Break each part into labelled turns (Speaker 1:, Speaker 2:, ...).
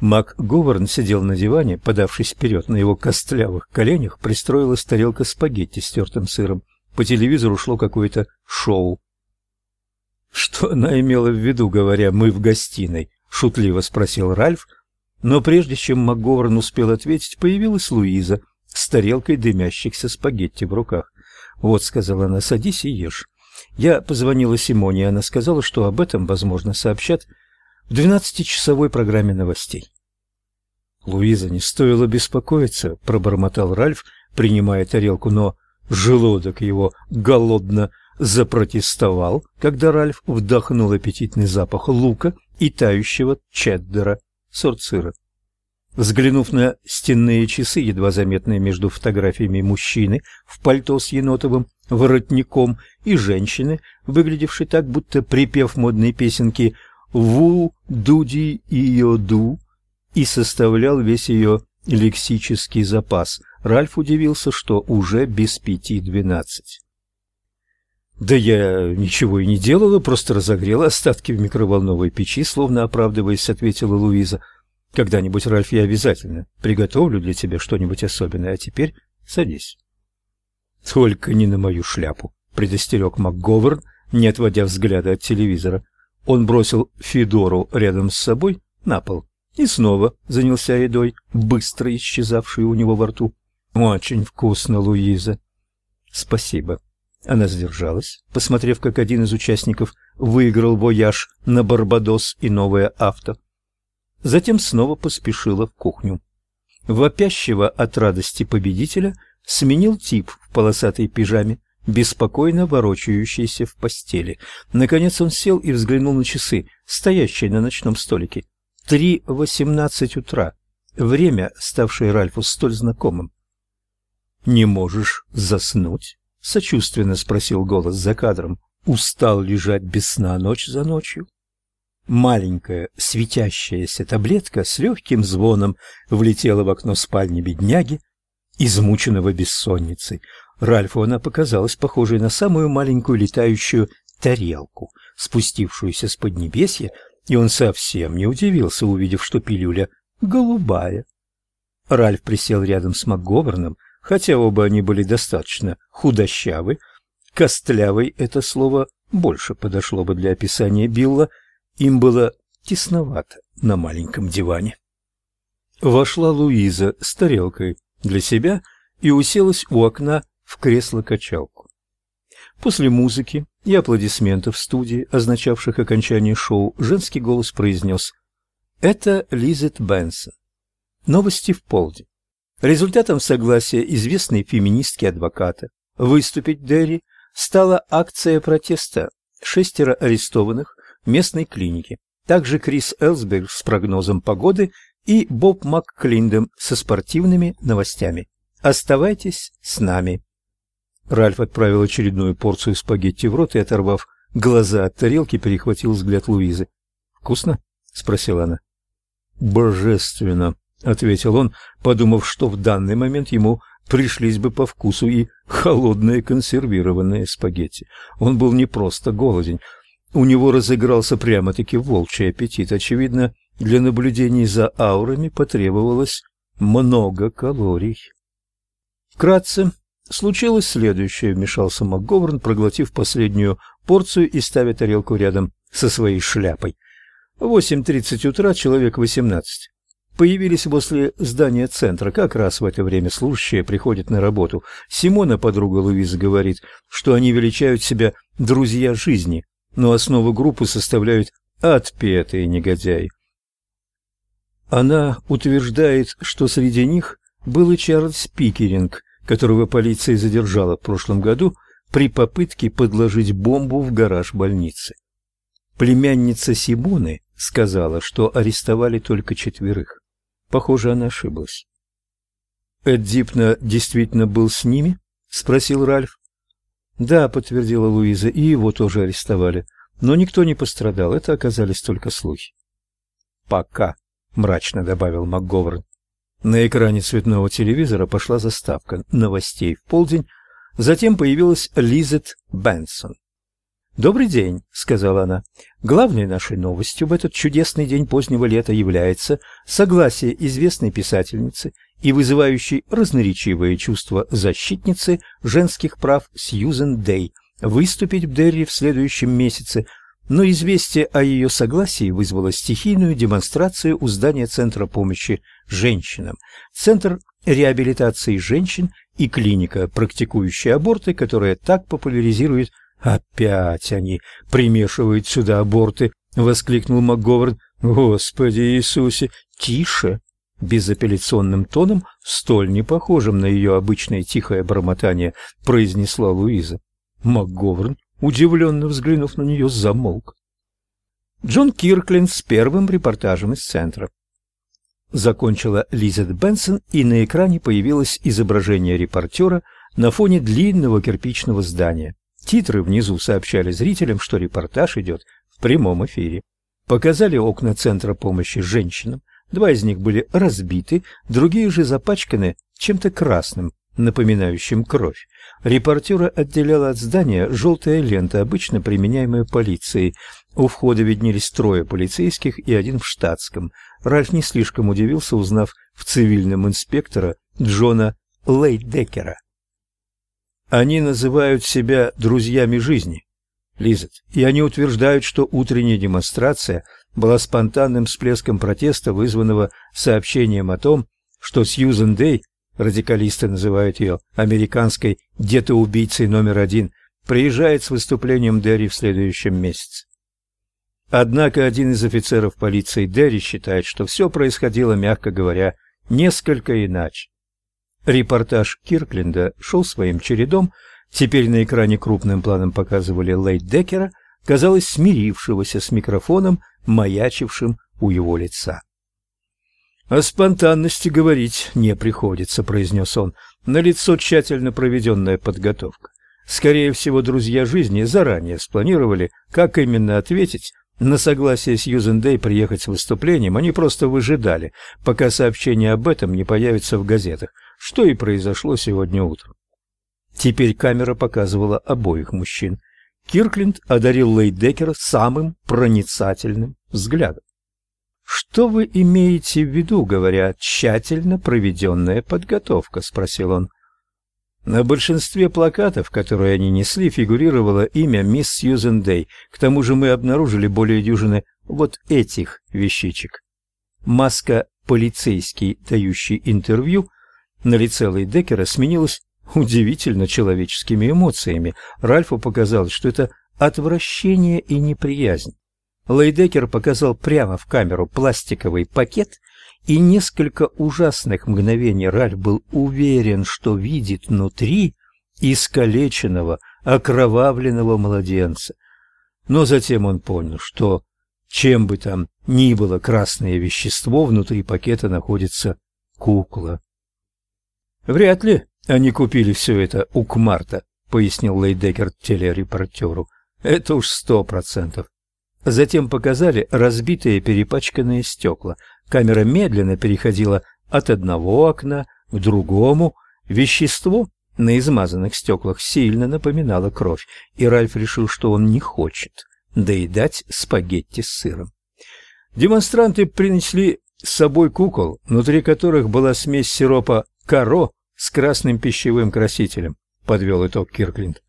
Speaker 1: Мак Говарн сидел на диване, подавшись вперед. На его костлявых коленях пристроилась тарелка спагетти с тертым сыром. По телевизору шло какое-то шоу. Что она имела в виду, говоря «мы в гостиной»? шутливо спросил Ральф, но прежде чем МакГовern успел ответить, появилась Луиза с тарелкой дымящихся спагетти в руках. «Вот», — сказала она, — «садись и ешь». Я позвонила Симоне, и она сказала, что об этом, возможно, сообщат в двенадцатичасовой программе новостей. Луиза не стоило беспокоиться, пробормотал Ральф, принимая тарелку, но желудок его голодно запротестовал, когда Ральф вдохнул аппетитный запах лука и тающего чеддера, сорт сыра. Взглянув на стенные часы, едва заметные между фотографиями мужчины в пальто с енотовым воротником и женщины, выглядевшей так, будто припев модной песенки «Ву, дуди и йоду», и составлял весь ее лексический запас. Ральф удивился, что уже без пяти двенадцать. Да я ничего и не делала, просто разогрела остатки в микроволновой печи, словно оправдываясь, ответила Луиза. Когда-нибудь, Ральф, я обязательно приготовлю для тебя что-нибудь особенное, а теперь садись. Только не на мою шляпу, предостерег МакГоверн, не отводя взгляда от телевизора. Он бросил Федору рядом с собой на пол и снова занялся едой, быстро исчезавшей у него во рту. Очень вкусно, Луиза. Спасибо. Она сдержалась, посмотрев, как один из участников выиграл вояж на Барбадос и новое авто. Затем снова поспешила в кухню. Вопящего от радости победителя сменил тип в полосатой пижаме, беспокойно ворочающийся в постели. Наконец он сел и взглянул на часы, стоящие на ночном столике. Три восемнадцать утра. Время, ставшее Ральфу столь знакомым. «Не можешь заснуть?» — сочувственно спросил голос за кадром. «Устал лежать без сна ночь за ночью?» Маленькая светящаяся таблетка с легким звоном влетела в окно спальни бедняги, измученного бессонницей. Ральфу она показалась похожей на самую маленькую летающую тарелку, спустившуюся с поднебесья и он совсем не удивился, увидев, что пилюля голубая. Ральф присел рядом с МакГоверном, хотя оба они были достаточно худощавы. Костлявый это слово больше подошло бы для описания Билла, им было тесновато на маленьком диване. Вошла Луиза с тарелкой для себя и уселась у окна в кресло-качалку. После музыки и аплодисментов в студии, означавших окончание шоу, женский голос произнес «Это Лизет Бенсон». Новости в полдень. Результатом согласия известной феминистки-адвоката выступить Дерри стала акция протеста шестеро арестованных в местной клинике. Также Крис Элсберг с прогнозом погоды и Боб МакКлиндем со спортивными новостями. Оставайтесь с нами. Ральф отправил очередную порцию спагетти в рот и, оторвав глаза от тарелки, перехватил взгляд Луизы. «Вкусно?» — спросила она. «Божественно!» — ответил он, подумав, что в данный момент ему пришлись бы по вкусу и холодные консервированные спагетти. Он был не просто голоден. У него разыгрался прямо-таки волчий аппетит. Очевидно, для наблюдений за аурами потребовалось много калорий. Вкратце, Случилось следующее, вмешался МакГоверн, проглотив последнюю порцию и ставя тарелку рядом со своей шляпой. В 8.30 утра человек 18 появились возле здания центра. Как раз в это время служащие приходят на работу. Симона, подруга Луизы, говорит, что они величают себя «друзья жизни», но основу группы составляют отпетые негодяи. Она утверждает, что среди них был и Чарльз Пикеринг – которого полиция задержала в прошлом году при попытке подложить бомбу в гараж больницы. Племянница Симоны сказала, что арестовали только четверых. Похоже, она ошиблась. Эд Дипна действительно был с ними? спросил Ральф. Да, подтвердила Луиза, и его тоже арестовали, но никто не пострадал, это оказались только слухи. Пока, мрачно добавил МакГоверн. На экране цветного телевизора пошла заставка новостей в полдень, затем появилась Лизет Бенсон. «Добрый день», — сказала она. «Главной нашей новостью в этот чудесный день позднего лета является согласие известной писательницы и вызывающей разноречивые чувства защитницы женских прав Сьюзен Дэй выступить в Дерри в следующем месяце, но известие о ее согласии вызвало стихийную демонстрацию у здания Центра помощи женщинам. Центр реабилитации женщин и клиника, практикующая аборты, которая так популяризирует «Опять они примешивают сюда аборты!» — воскликнул МакГовард. «Господи Иисусе! Тише!» Безапелляционным тоном, столь не похожим на ее обычное тихое бормотание, произнесла Луиза. МакГовард, удивленно взглянув на нее, замолк. Джон Кирклин с первым репортажем из центра. Закончила Лизет Бенсон, и на экране появилось изображение репортера на фоне длинного кирпичного здания. Титры внизу сообщали зрителям, что репортаж идет в прямом эфире. Показали окна Центра помощи женщинам. Два из них были разбиты, другие же запачканы чем-то красным, напоминающим кровь. Репортера отделяла от здания желтая лента, обычно применяемая полицией. У входа виднелись трое полицейских и один в штатском. Ральф не слишком удивился, узнав в цивильном инспектора Джона Лейдекера. Они называют себя друзьями жизни, Лизет, и они утверждают, что утренняя демонстрация была спонтанным всплеском протеста, вызванного сообщением о том, что Сьюзен Дэй, радикалисты называют ее американской детоубийцей номер один, приезжает с выступлением Дерри в следующем месяце. Однако один из офицеров полиции Дерри считает, что все происходило, мягко говоря, несколько иначе. Репортаж Киркленда шел своим чередом. Теперь на экране крупным планом показывали Лейд Деккера, казалось, смирившегося с микрофоном, маячившим у его лица. «О спонтанности говорить не приходится», — произнес он. На лицо тщательно проведенная подготовка. Скорее всего, друзья жизни заранее спланировали, как именно ответить на согласие Сьюзен Дэй приехать с выступлением. Они просто выжидали, пока сообщение об этом не появится в газетах что и произошло сегодня утром. Теперь камера показывала обоих мужчин. Киркленд одарил Лейдекера самым проницательным взглядом. «Что вы имеете в виду, говоря, тщательно проведенная подготовка?» — спросил он. На большинстве плакатов, которые они несли, фигурировало имя мисс Сьюзен Дэй. К тому же мы обнаружили более дюжины вот этих вещичек. Маска «Полицейский, дающий интервью» На лице Лейдекера сменилось удивительно человеческими эмоциями. Ральфу показалось, что это отвращение и неприязнь. Лейдекер показал прямо в камеру пластиковый пакет, и несколько ужасных мгновений Ральф был уверен, что видит внутри искалеченного, окровавленного младенца. Но затем он понял, что чем бы там ни было красное вещество, внутри пакета находится кукла. Вряд ли они купили все это у Кмарта, пояснил Лейдекер телерепортеру. Это уж сто процентов. Затем показали разбитые перепачканные стекла. Камера медленно переходила от одного окна к другому. Вещество на измазанных стеклах сильно напоминало кровь, и Ральф решил, что он не хочет доедать спагетти с сыром. Демонстранты принесли с собой кукол, внутри которых была смесь сиропа каро с красным пищевым красителем, подвел итог Кирклинд.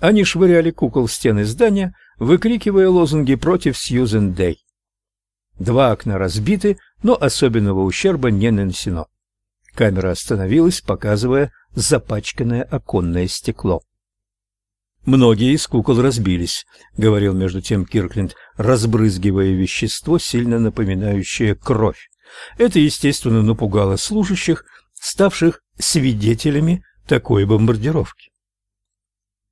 Speaker 1: Они швыряли кукол в стены здания, выкрикивая лозунги против Сьюзен Дэй. Два окна разбиты, но особенного ущерба не нанесено. Камера остановилась, показывая запачканное оконное стекло. Многие из кукол разбились, говорил между тем Киркленд, разбрызгивая вещество, сильно напоминающее кровь. Это, естественно, напугало служащих, ставших свидетелями такой бомбардировки.